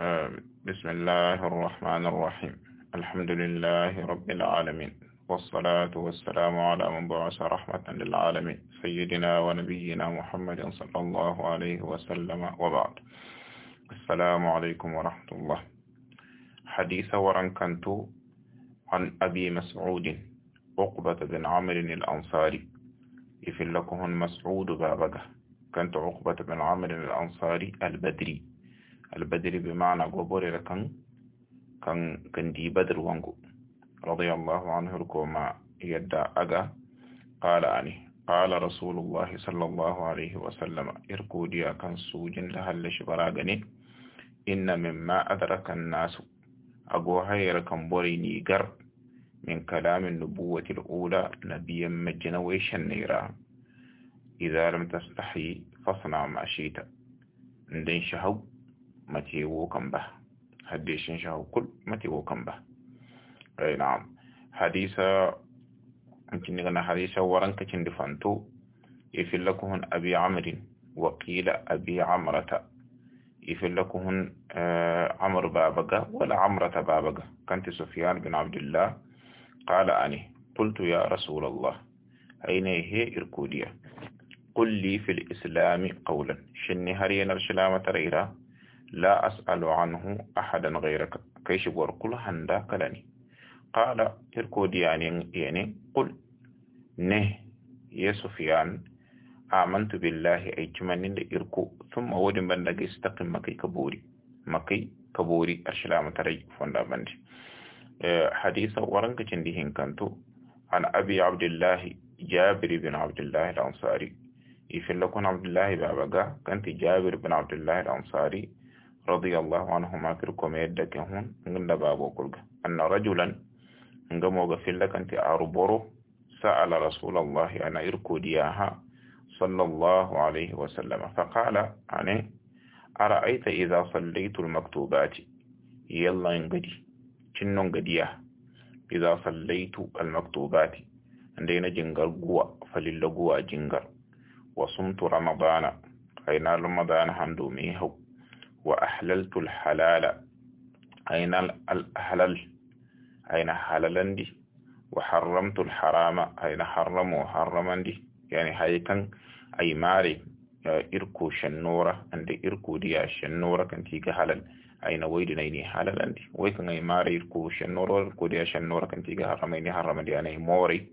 بسم الله الرحمن الرحيم. الحمد لله رب العالمين والصلاة والسلام على من بعث رحمة للعالمين سيدنا ونبينا محمد صلى الله عليه وسلم. وبعد السلام عليكم ورحمة الله. حديث ورنكنت عن أبي مسعود عقبة بن عمرو الأنصاري. يفل لكم مسعود بابك. كنت عقبة بن عمرو الأنصاري البدري. البدري بمعنى قبور لكن كان كان دي بدر وانقو. رضي الله عنه الكوما يدى أغا. قال أني قال رسول الله صلى الله عليه وسلم إركو ديا كان سوجن لهل شبراغني. إن مما أدرك الناس. أقو هير كان بوري من كلام النبوة الأولى نبيا مجنا ويشن نيرا. إذا لم تستحي فاصنع ما شئت. ندين شهو. متي وكم به. حديث شهو كل متي وكم به. أي نعم. حديث يمكن نغنى حديث ورنك تندفنتو يفل لكم أبي عمر وقيل أبي عمرة. يفل لكم آه، عمر بابغا ولا عمرة بابغا كنت سفيان بن عبد الله. قال أني قلت يا رسول الله أين هي إركوديا قل لي في الإسلام قولا. شني هرينا الشلامة تريرا لا أسأل عنه أحدا غيرك. كيش كل هندا كلاني. قال إركوديا يعني, يعني قل. نه يا سفيان آمنت بالله أي جمانين إركو. ثم ودن بندق استقم مكي كبوري. مكي كبوري الشلامة تري فندا بندي. حديث ورنك جندهن كنتو. عن أبي عبد الله جابر بن عبد الله الأنصاري. يفل لكم عبد الله بابا كنت جابر بن عبد الله الأنصاري. رضي الله عنهما كركم يدك هون عند بابو كلك أن رجلا نجمو غفل كنت أربورو سأل رسول الله أن دياها صلى الله عليه وسلم فقال أنا أرأيت إذا صليت المكتوبات يلا gadiya idza sallaitu almaktubati ndena jingar guwa falilla guwa jingar. Wa sumtu ramadana. Ayna ramadana handu mi وأحللت الحلال. أين الأحلل أين حللا دي وحرمت الحرام. أين حرم وحرما دي يعني حيكا أي ماري إركو شنورة. أنت إركو دي شنورة. كنتيك حلل. أين ويد نيني حلل أنت ويكا أي ماري إركو شنورة. إركو دي شنورة. كنتيك حرم إني حرم دي أنا يعني موري.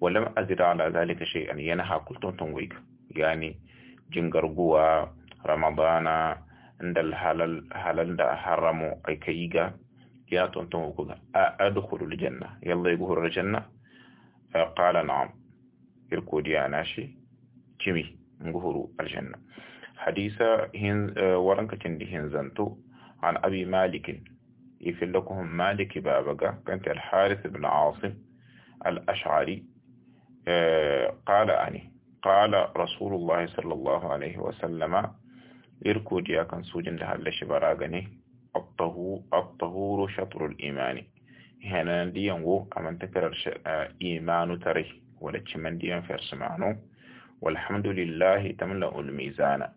ولم أزد على ذلك شيئا. ينهى كل تنويك يعني جنجرقوا رمضان قوى رمضان عند الحلال حلال دا حرمو أي كيغا يا تنتن ويك أدخل الجنة يلا يقول الجنة قال نعم يركو دياناشي جمي نقول الجنة حديثة هن ورنك تندي هنزنتو عن أبي مالك يفل لكم مالك كانت الحارث بن عاصم الأشعري آه، قال أني قال رسول الله صلى الله عليه وسلم irkodi akan sojin da hallashi baragane at-tahuru shatrul imani. Hannun diyan wo mantakarar imanu tare. Wala ciman diyan fersu ma'anu walhamdulillahi ta mula ulmi zana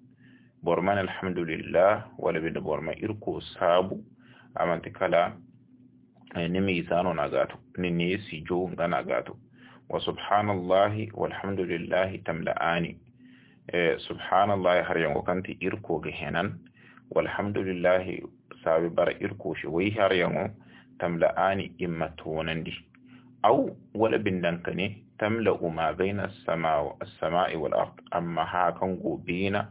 borman alhamdulillah wala bin borman irko sabu. A mantakala ni mai zano na gato ni ne nesi jo nganagato wa subhanallahi walhamdulillah tamla'ani. Subhanallahi har yango kanti irko ga henan walhamdulillahi sabi bara irko shi wai har yango tamla'ani imma tonandi au wala bindanka ne tamla'u ma baina as-sama'i wal ard amma hakan gobina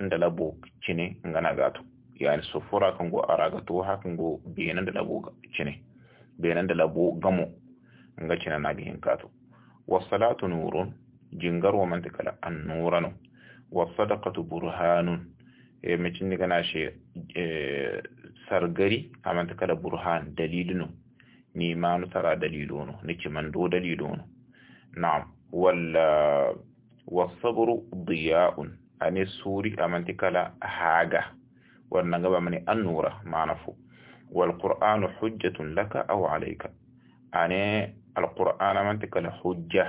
inda labo cine ngana gato yani sufura kan go araga to hakan go benan da labo cine benan da labo gamo nga cina na gihin kato salatu nurun jingar wa mantikala an nuranu والصدقة برهان. إيه، متشن نعناش إيه، سرغري عملت كذا برهان دليلنو. نيمانو ترى دليلونو نكمان دو دليلونو. نعم. وال والصبر ضياء. أني السوري عملت كذا حاجة. والنجبة من النورة معنفو والقرآن حجة لك أو عليك. أني القرآن عملت كذا حجة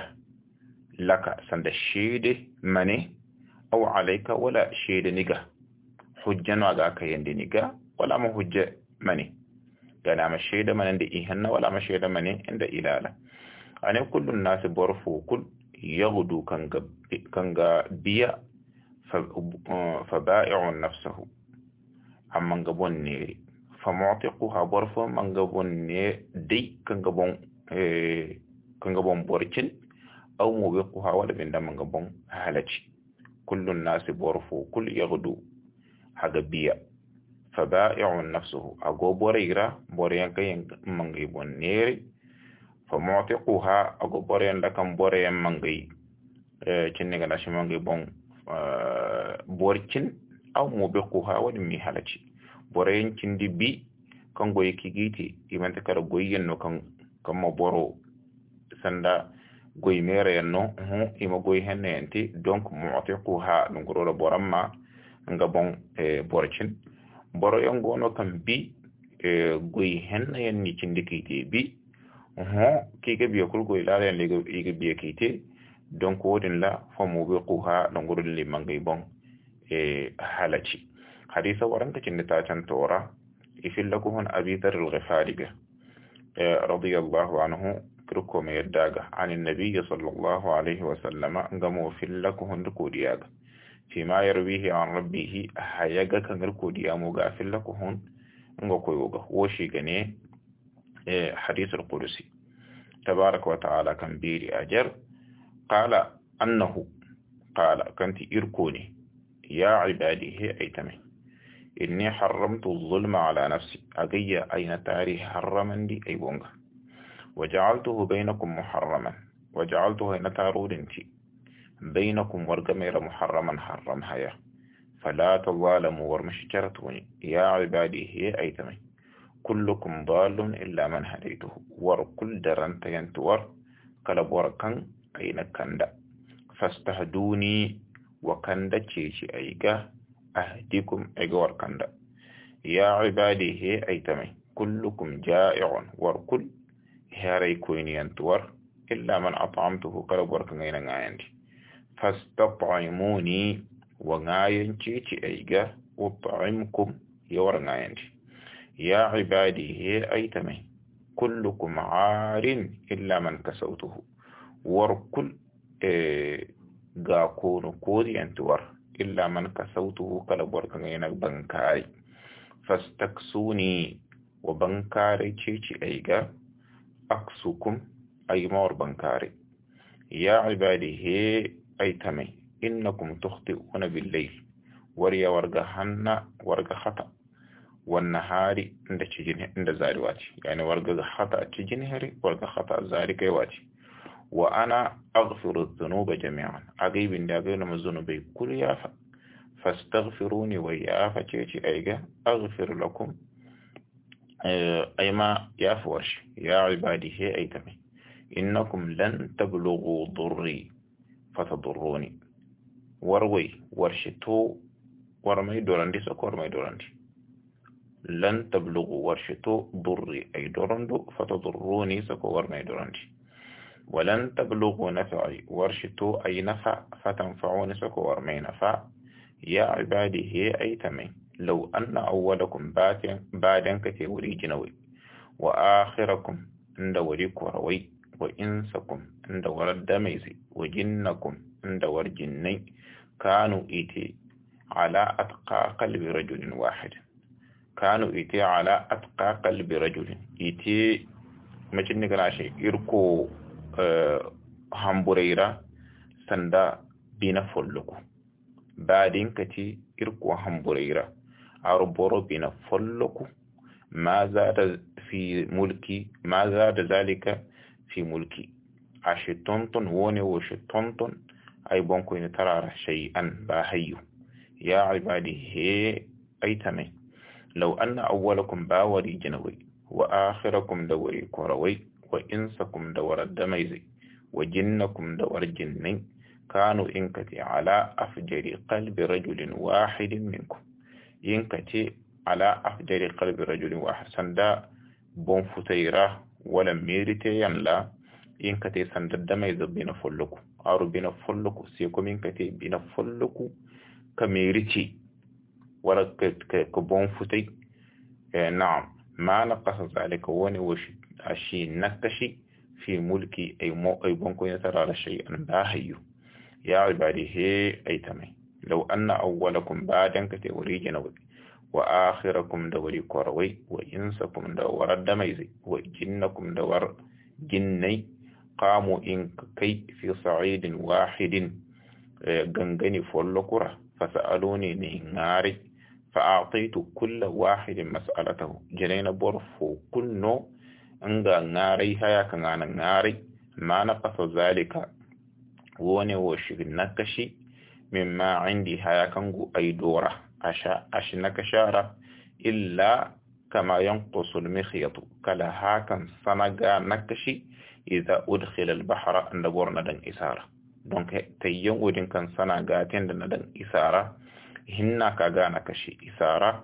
لك. سند الشيء مني aw alayka wala shede niga. Hujja no aga ka yende niga? Wala ma hujja mani. Gana ma shede manan da ihanna wala ma shede mani inda ilala. Ane kullun nas borfu kul yaghdu kanga kanga biya fa ba'i'u nafsuhu amma ga bonne fa mu'tiquha borfu man ga bonne dai kanga bon eh bon borcin aw mu wala bin da man ga bon halaci. كل الناس بورفو كل يغدو حق بيا فبائع نفسه أقو بوريرا بوريان كين منغي بونيري فمعتقها أقو بوريان لكم بوريان منغي كنك ناشي منغي بون بوركين أو مبقها ودمي حالتي بوريان كندي بي kan goyi kigiti imanta kara goyi no kan kan maboro سندا goy mere en noon uhuh, ima goy henne enti. Donc mutiku ha no goroɗo boranma nga bon e borcin. Boro en gono kam bi e goy henna en ni cinde kiite bi. Uhuh, Ho kike biya kul goy laala en ike biya kiite donc wotin la famuɓe kuha no goroɗo limangay bon e halaci. Hadisa waranka cinde tacan tora ifilla ko hon abi dar al ghifari ɓe e, radiallahu anhu. Kirko mai yadda ga anin nabiyyi sallallahu alaihi wa sallama ngamo fillako hunde kodiyaga fima yarwihi an rabbihi hayaga kan kodiya mu ga fillako hun nga koyoga woshi gane e hadithul qudusi tabaraka wa ta'ala kan biri ajar qala annahu qala kanti irko ne ya ibadi he aitame inni haramtu zulma ala nafsi agayya aina tari haraman di ay bonga وجعلته بينكم محرما. وجعلته هنا تارودنتي بينكم ورقمير محرما حرم هيا فلا تظالموا ورمش جرتوني يا عبادي هي أيتمي. كلكم ضال إلا من هديته. وركل درنت ينتور قلب وركن أين كندا فاستهدوني وكندا تشيشي أيقا أهديكم أيقا كندا يا عبادي هي أيتمي. كلكم جائع وركل illa man at'amtuhu kala borka ngayna ngayandi fastat'imuni wa ngayan cici aiga ut'imkum yawar ngayandi ya ibadi he aitame kullukum arin illa man kasautuhu war kul e ga kono kodiyantuwar illa man kasautuhu kala borka ngayna bankari fastaksuni wa aksukum ay mawar bankare ya ibadi he ay tame innakum tukhti'una bil-layl wariya warga hanna warga khata wannan hari inda cijin inda zari wace yani warga khata cijin hari warga khata zari kai wace wa ana aghfiru dhunuba jami'an agibin da ga na zunubai kul yafa fastaghfiruni أيما يا فورش يا عبادي هي أيتمي إنكم لن تبلغوا ضري فتضروني. وروي ورشتو ورمي دورندي سكو ورمي دورندي. لن تبلغوا ورشتو ضري أي دورندو فتضروني سكو ورمي دورندي. ولن تبلغوا نفعي ورشتو أي نفع فتنفعوني سكو ورمي نفع. يا عبادي هي أيتمي لو أن أولكم بعدن كتوري جنوي وآخركم عند وريك وروي وإنسكم عند ورد ميزي وجنكم عند ورجني كانوا إيتي على أتقى قلب رجل واحد. كانوا إيتي على أتقى قلب رجل. إيتي ما جنك ناشي إركو أه همبريرا سندا بينا فلكو بعدين كتي إركو همبريرا. رب ربنا فلك ما زاد في ملكي ما زاد ذلك في ملكي. عشتنتن هوني وشتنتن أي بونكو إن ترى شيئا باهيو يا عبادي هي أي تمي لو أن أولكم باوري جنوي وآخركم دوري كروي وإنسكم دور الدميزي وجنكم دور الجنين كانوا إنكتي على أفجر قلب رجل واحد منكم. ينكتي على أفجار قلب رجل وأحسن دا بون فتيرا ولا ميريتي يملا ينكتي سندا دمي بين فلوكو. أرو بين فلوكو. سيكو منكتي بين فلوكو كميريتي. ولا كبون فتي آه، نعم. ما نقص ذلك واني وش أشي نكشي في ملكي أي مو أي بونكو يترى على شيء أنا باهيو. يا عبادي هي أي تمي لو أن أولكم بعدن كتوري جنوي وآخركم دوري كروي وإنسكم دور الدميزي وجنكم دور جني قاموا إن كي في صعيد واحد غنغني فولكرة فسألوني نهاري فأعطيت كل واحد مسألته. جنين برفو كنو haya ka ngana ngari ma naqasa zalika wone wo shigi nakashi asha ashi nakashara illa kama yanqusu al-mikhyatu kala hakan sanaga nakashi idza udkhila al-bahra anda borna dan isara donc tayyan udin kan sana gaten da dan isara hinna ka gana kashi isara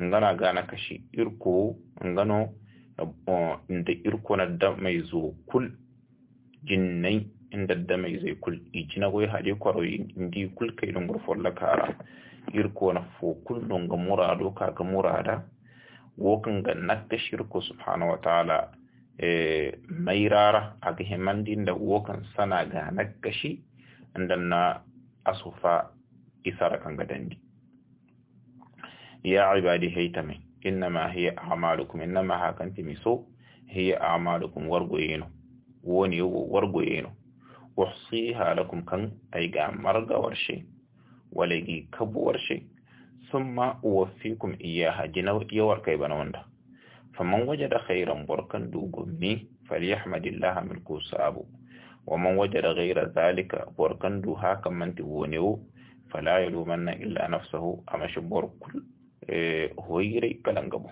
ngana gana kashi irko ngano inda irko na da mai zo kul jinnai inda da mai zai kul ijina goy hade kwaro indi kul kai don gurfor la kara. Irko na fo kul don ga murado ka ga murada. Wokan ga nakka shirko subhanahu wa ta'ala e mairara aga himandin da wokan sana ga nakka shi inda na asufa isara kan ga dandi. Ya ibadi haytami innama hiya a'malukum innama hakanti miso hiya a'malukum wargoyeno woni wargoyeno وحصيها لكم كان أي قام مرغة ورشي ولقي كبو ورشي. ثم أوفيكم إياها جنو يور كيبان وندا فمن وجد خيرا بركا دوغمي فليحمد الله من كوسابو ومن وجد غير ذلك بركا دوها كم من تبونيو فلا يلومن إلا نفسه. أما أمش بركل إيه، هويري كلنغبو